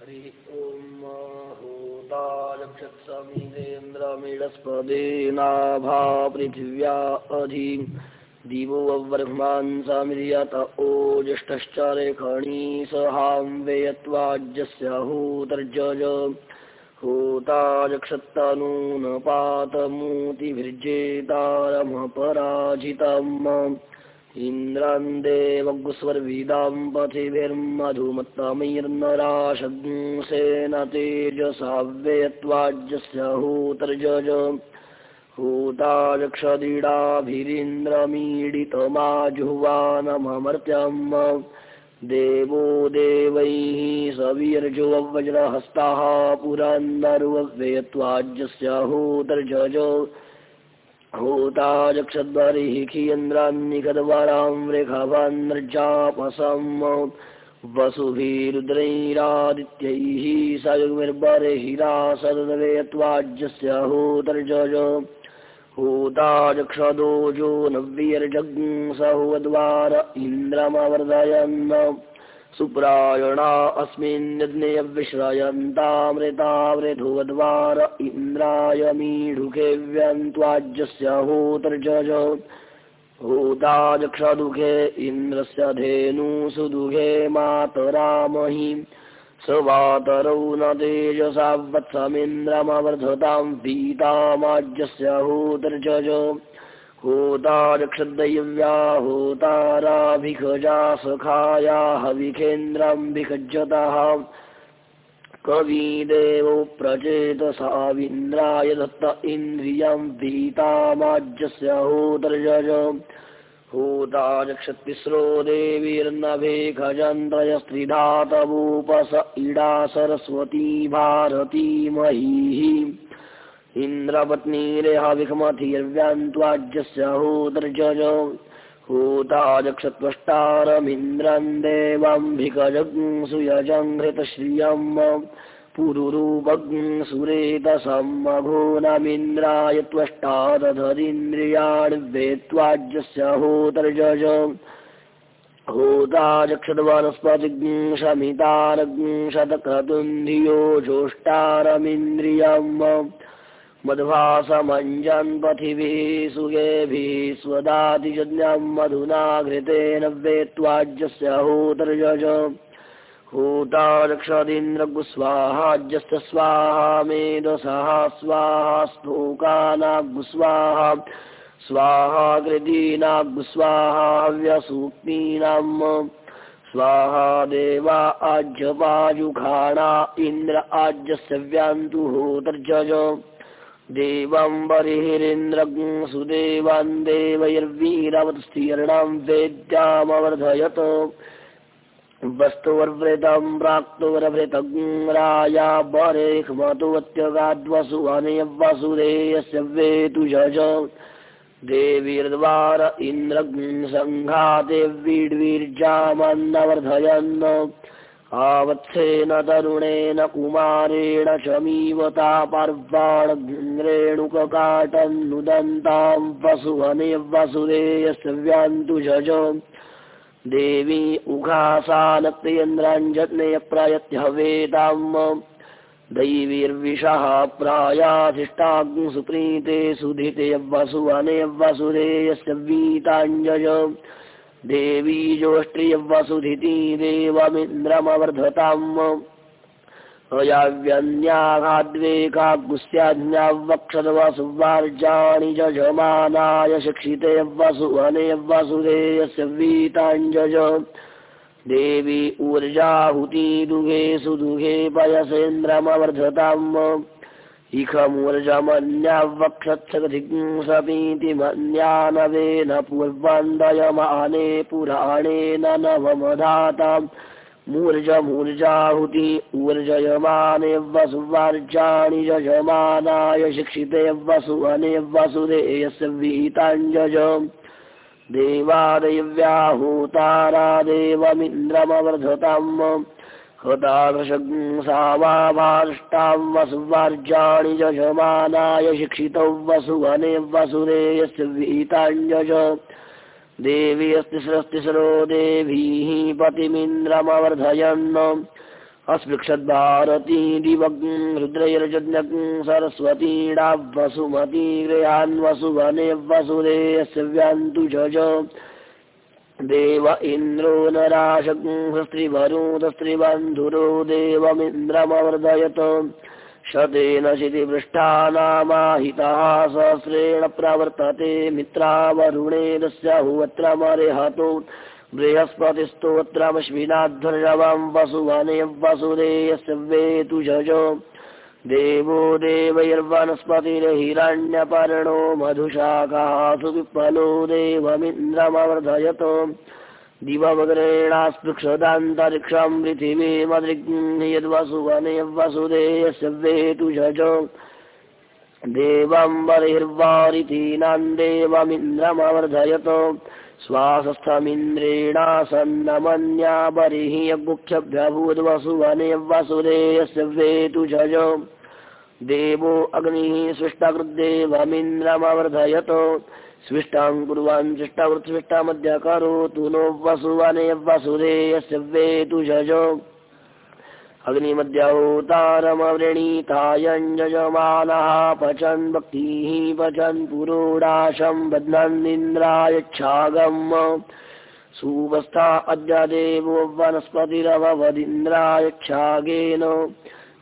हरिः ॐ हूतारक्षत्समिदेन्द्रमिडस्पदेनाभा पृथिव्या अधि दिवो अवर्ह्मान् समिर्यत ओजिष्ठश्च रेखणी सहां वेयत्वाज्यस्य हूतर्जज हूतारक्षत्तनून पातमूतिभिर्जेतारमपराजितम् इन्द्रान् देवगुस्वर्विदां पथिभिर्मधुमत्तमैर्नराशंसेन तेजसाव्ययत्वाज्यस्य हूतर्जज हूतारक्षदीडाभिरीन्द्रमीडितमाजुह्वानममर्त्यम् देवो देवैः सवीर्जुवज्रहस्ताः पुरान्नरुव्ययत्वाज्यस्य हूतर्जज हूताजक्षद्वरिः खियन्द्रान्निखद्वरां रेखावान्नर्जापसम् वसुभिरुद्रैरादित्यैः सयुग्मिर्बर्हिरा सदवेयत्वाज्यस्य हूतर्जज। हूताजक्षदोजो नव्यर्जग् सहुवद्वार इन्द्रमवर्धयन् सुप्रायणा अस्मिन्यज्ञयविश्रयन्तामृतावृधुवद्वार इन्द्राय मीढुके व्यन्त्वाज्यस्य हूतर्जज। हूताजक्षदुःखे इन्द्रस्य धेनुसुदुःखे मातरामहि। स वातरौ न तेजसा वत्समिन्द्रमवर्धतां पीतामाज्यस्य हूतर्जज हूतारक्षदैव्या हूताराभिखजा सखाया कविदेवो प्रचेतसाविन्द्राय दत्त इन्द्रियं पीतामाज्यस्य हूतर्जज। हूतारक्षतिस्रो देवीर्नभेखजन्द्रयस्त्रिधातवूपस इडा सरस्वती भारती महीः इन्द्रपत्नीरेहाविखमथिर्व्यान्त्वाज्यस्य हूतर्जज हूताजक्षत्वष्टारमिन्द्रन् देवाम्भिकजग् सुयजङ्घृतश्रियम् पुरुरूपग् सुरेतसम्मघोनमिन्द्राय त्वष्टादधरिन्द्रियाणिवेत्वाज्यस्य हूतर्जज। हूताजक्षद्वनस्पतिग् शमितारग् जोष्टारमिन्द्रियम् मध्वासमञ्जन्पथिभिः सुगेभिः स्वदातिजज्ञं मधुना घृतेन वेत्वाज्यस्य हूतर्जज। हूतारक्षदिन्द्रगुस्वाहाज्यस्य स्वाहा मेधसः स्वाहा स्तोकानाग्गुस्वाहा स्वाहा कृदीनाग्गुस्वाहा हव्यसूक्तीनाम् स्वाहा देवा आज्यपाजुघाणा इन्द्र आज्यस्य व्यान्तु हूतर्जज देवं बर्हिरिन्द्रं सुदेवान् देवैर्वीरवत्स्तीर्णां वेद्यामवर्धयत्। वस्तुवर्वृतं प्राक्तुरभृतं राया बरेखमतुवत्यगाद्वसु अनयवसुधेयस्य वेतुजज देवीर्द्वार इन्द्रग् सङ्घाते वीड्वीर्जामन्नवर्धयन् आवत्सेन तरुणेन कुमारेण शमीवता पर्वाणरेणुककाटन्नुदन्तां वसुवने वसुदेयस्य व्यान्तु जज देवी उघासानक्रियन्द्राञ्जन्य प्रयत्यवेदाम् दैवीर्विषः प्रायाधिष्ठाग्सुप्रीते सुधिते वसुवने वसुदेयस्य वीताञ्जय देवी जोष्ट्रियवसुधिती देवमिन्द्रमवर्धताम्। अयाव्यन्याघाद्वेकागुस्याज्ञावक्षदवसुवार्जाणि जजमानाय शिक्षिते वसुवने वसुधेयस्य वीताञ्जज। देवी ऊर्जाहुती दुघे सुदुघे पयसेन्द्रमवर्धताम् इखमूर्जमन्यावक्षत्सगधिसपीति मन्यानवेन पूर्वन्दयमाने पुराणेन नवमधाताम् मूर्जमूर्जाहुति ऊर्जयमाने वसुवार्जाणि यजमानाय शिक्षिते वसुवने वसुदेयस्य विहिताञ्जज देवादेव्याहूतारा देवमिन्द्रमवर्धताम् हतादृशसावाष्टां वसुवार्जाणि यजमानाय शिक्षितौ वसुवने वसुदेयस्य विहिताञ्जज देवी अस्तिस्रस्तिस्रो देवीः पतिमिन्द्रमवर्धयन्। अस्पृक्षद्भारती दिवग् रुद्रैर्जज्ञ सरस्वतीडा वसुमती गृहान्वसुवने वसुदेयस्य व्यान्तु जज देव इन्द्रो नराशस्त्रिवरुदस्त्रिबन्धुरो देवमिन्द्रमवर्धयत। शतेन शितिपृष्ठानामाहितः सहस्रेण प्रवर्तते मित्रावरुणेदस्य हुवत्र मरेहतो बृहस्पतिस्तोत्रमश्विनाध्वर्यवं वसुवने वसुदेयस्य वेतु जज देवो देवैर्वनस्पतिर्हिरण्यपर्णो मधुशाखाः सुविप्पलो देवमिन्द्रमवर्धयत। दिवमग्रेणास्पृक्षदान्तरिक्षं यद्वसुवने वसुदेयस्य वेतु जज देवं बर्हिर्वारितीनां देवमिन्द्रमवर्धयत श्वासस्थमिन्द्रेणासन्नमन्या बर्हि यगुख्यभ्यभूद्वसुवने वसुदेयस्य वेतु जज देवो अग्निः सृष्टकृद्देवमिन्द्रमवर्धयत स्विष्टां कुर्वान् सृष्टवृत्सृष्टमद्य करोतु नो वसुवने वसुदेयस्य वेतु जज अग्निमद्यहोतारमवृणीतायञ्जमानः पचन् भक्तिः पचन् पुरोडाशं बध्नन्निन्द्रायच्छागम् सुवस्था अद्य देवो वनस्पतिरववदिन्द्रायच्छागेन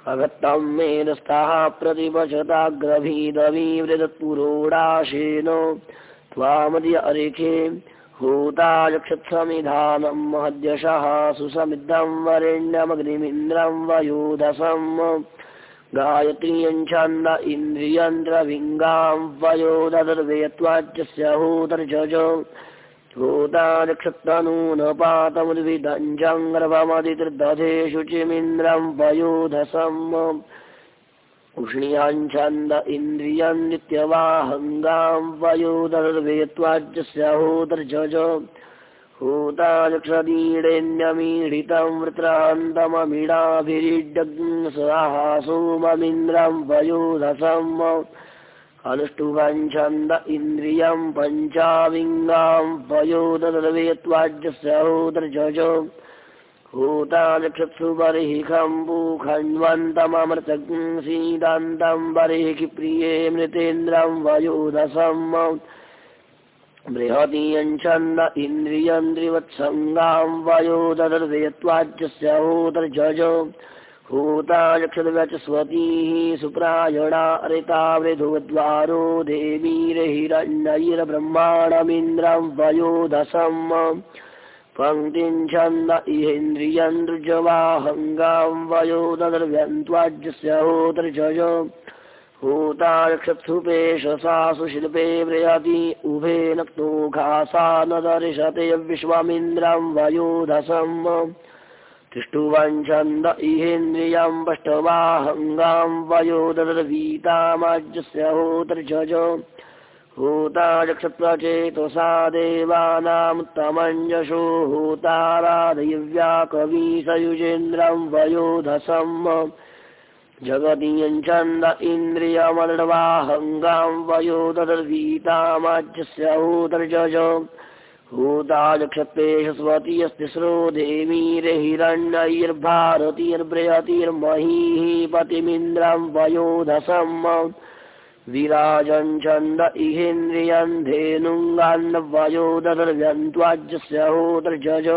अगत्तं मेदस्थाः प्रतिपचताग्रभीदवीवृदत्पुरोडाशेन त्वामद्य अरेखे हूतायक्षत्समिधानं महद्यशः सुसमिद्धं वरेण्यमग्निमिन्द्रं वयोधसम् गायत्र्यञ्छन्द इन्द्रियन्द्रविङ्गां वयोदर्वेत्वाच्यस्य हूतर्जज। हूतानक्षत्तनूनपातमुद्विदञ्जङ्ग्रभमदिदधे शुचिमिन्द्रं वयोधसम् उष्णीयाञ्छन्द इन्द्रियं नित्यवाहङ्गां वयोदर्वेत्वाज्यस्य होदर्जज हूतालक्षदीडेन्यमीडितं वृत्रान्तममीडाभिरीड्यग् स्वाहा सोममिन्द्रं वयोधसम् अनुष्टुवञ्छन्द इन्द्रियं पञ्चाविङ्गां वयोदर्वेत्वाज्यस्य होदर्जज भूतालक्षत्सु बर्हि खम्बुखण्वन्तममृतज्ञ सीदान्तं बर्हि प्रिये मृतेन्द्रं वयोधसम् बृहतीयञ्छन्द इन्द्रियन्द्रिवत्सङ्गां वयोदर्दयत्वाज्यस्य होदर्जज हूतालक्षद्व्यचस्वतीः सुप्रायणा अरिता वृधुद्वारो देवीरहिरण्यैर्ब्रह्माणमिन्द्रं वयोधसम् पङ्क्तिं छन्द इहेन्द्रियन्दृजवाहङ्गां वयोदर्व्यन्त्वाज्यस्य होदर्जज हूताक्षत्सुपेशसा सुशिल्पे व्रयति उभे नक्तो घासा न दर्शते विश्वमिन्द्रं वयोधसम् तिष्ठुवञ्छन्द इहेन्द्रियं पष्टवाहङ्गां वयोदर्वीतामाज्यस्य होदर्जज हूताक्षत्रचेतसा देवानामुत्तमञ्जशो हूतारादैव्या कवीसयुजेन्द्रं वयोधसम्। जगदीयञ्छन्द इन्द्रियमर्णवाहङ्गां वयोदर्वीतामाज्यस्य हूतर्जज। हूताजक्षत्रेष स्वतीयस्तिस्रो देवीर्हिरण्यैर्भारतीर्बृहतिर्महीः पतिमिन्द्रं वयोधसम् विराजञ्छन्द इहेन्द्रियं धेनुङ्गान्वयोदर्व्यन्त्वाज्यस्य होदर्जज।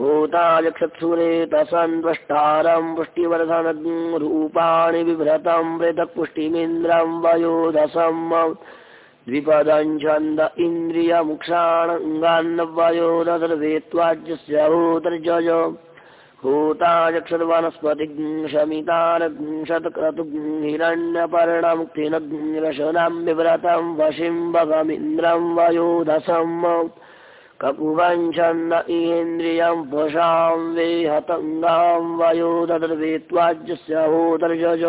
होताजक्षत्सुरेतसन्त्वष्टारं पुष्टिवर्धनज्ञ रूपाणि बिभ्रतं वृतपुष्टिमिन्द्रं वयोधसम् द्विपदञ्छन्द इन्द्रियमुक्षाणङ्गान्वयोदर्वेत्वाज्यस्य होदर्जज हूतायक्षद्वनस्पतिशमितारशतक्रतुं हिरण्यपर्णमुक्तिनरशनां विव्रतं वशिम्बगमिन्द्रं वयोधसम् कपुवञ्छन्द इन्द्रियं वशां वेहतङ्गां वयोदर्वेत्वाज्यस्य होदर्जज।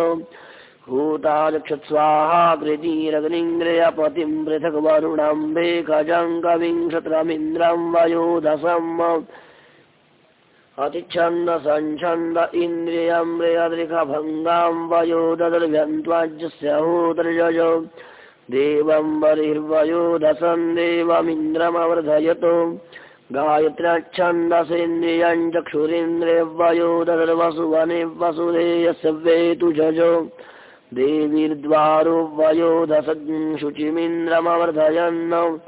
हूतालक्षत्स्वाहा कृतिरग्निङ्ग्रयपतिं पृथग्वरुणं भेखजङ्गविंशत्रमिन्द्रं वयोधसम् अतिच्छन्द सञ्छन्द इन्द्रियं मृयदृखभङ्गां वयोदर्व्यन्त्वाज्यस्य होदर्जज देवं बर्हिर्वयोधसं देवमिन्द्रमवर्धयतो। गायत्र्यच्छन्दसेन्द्रियम् चक्षुरिन्द्रियवयो ददर्वसुवने वसुधेयस्य वेतु जजो। देवीर्द्वारो वयोधसज्ञ शुचिमिन्द्रमवर्धयन्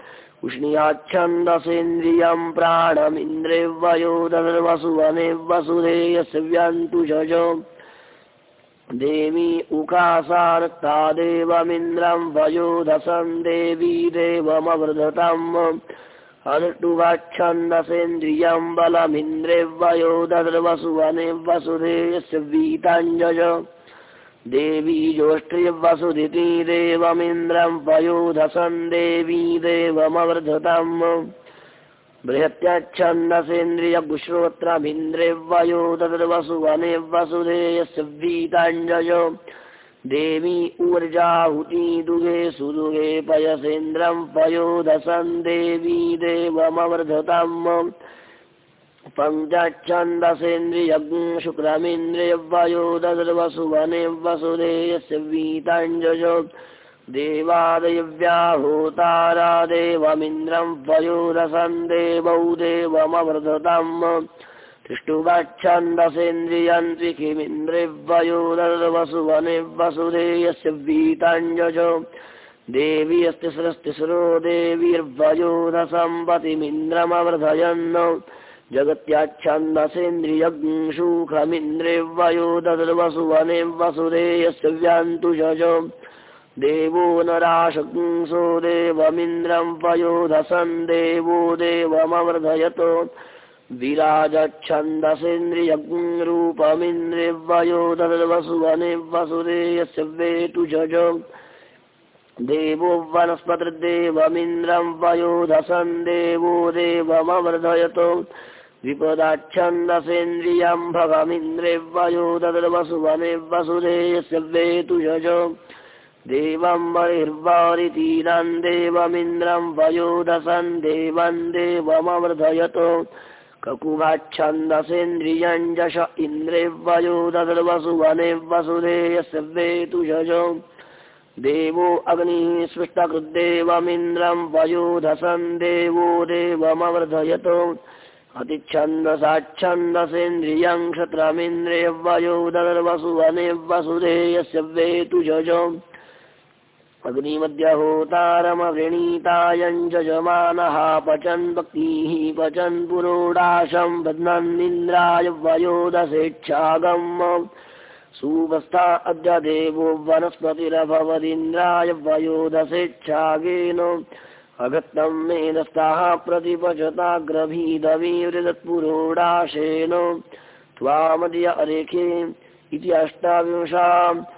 उष्णीयाच्छन्दसेन्द्रियम् प्राणमिन्द्रे वयोधर्वसुवने वसुधेयस्य व्यन्तु जजो देवी उकासार्ता देवमिन्द्रम् वयोधसम् देवी देवमवृधतम् अनुष्टुवाच्छन्दसेन्द्रियम् बलमिन्द्रे वयोधर्वसुवने वसुधेयस्य वीताञ्जज देवी ज्योष्ठ्यवसुदिति देवमिन्द्रम् वयोधसन् देवी देवमवर्धतम्। बृहत्यच्छन्दसेन्द्रियगुश्रोत्रमिन्द्रे वयोधर्वसुवने वसुधेयस्य वीताञ्जय। देवी ऊर्जाहुति दुगे सुदुगे पयसेन्द्रम् पयोधसन् देवी देवमवर्धतम् पञ्चच्छन्दसेन्द्रियज्ञ शुक्रमिन्द्रियवयो ददर्वसुवने वसुधेयस्य वीताञ्जय देवादयव्याहूतारा देवमिन्द्रम् वयोरसन् देवौ देवमवर्धतम् तिष्ठुवच्छन्दसेन्द्रियम् त्रिखिमिन्द्रिवयो दर्वसुवने वसुधेयस्य वीताञ्जज देवी अस्तिस्रस्तिस्रो देवीर्वयोधसम्पतिमिन्द्रमवर्धयन् जगत्याच्छन्दसेन्द्रियग्शुखमिन्द्रिवयो ददर्वसुवने वसुधेयस्य व्यान्तु जज देवो नराशंसो देवमिन्द्रम् वयोधसन् देवो देवमवर्धयत। विराजच्छन्दसेन्द्रियरूपमिन्द्रिवयो ददर्वसुवने वसुधेयस्य वेतु जज देवो वनस्पतिर्देवमिन्द्रम् वयोधसन् देवो देवमवर्धयत विपदाच्छन्दसेन्द्रियम् भगमिन्द्रिवयो ददर्वसुवने वसुधेयस्य वेतु जज देवम् बहिर्वारितीरम् देवमिन्द्रम् वयोधसन् देवम् देवमवर्धयत ककुभाच्छन्दसेन्द्रियम् जश वसुधेयस्य वेतु जज देवो अग्निः स्पृष्टकृद्देवमिन्द्रम् वयोधसन् देवो देवमवर्धयत अतिच्छन्दसाच्छन्दसेन्द्रियम् क्षत्रमिन्द्रियवयो ददर्वसुवने वसुधेयस्य वेतु जज। अग्निमद्यहोतारमवृणीतायम् जजमानः पचन् भक्तिः पचन् पुरोडाशम् बध्नन्निन्द्राय वयोदसेच्छागम् सुवस्था अद्य देवो वनस्पतिरभवदिन्द्राय वयोदसेच्छागेन अगत्तम् मेदस्ताः प्रतिपचताग्रभीदवीवृदत्पुरोडाशेन त्वामद्य अरेखे इति अष्टाविंशाम्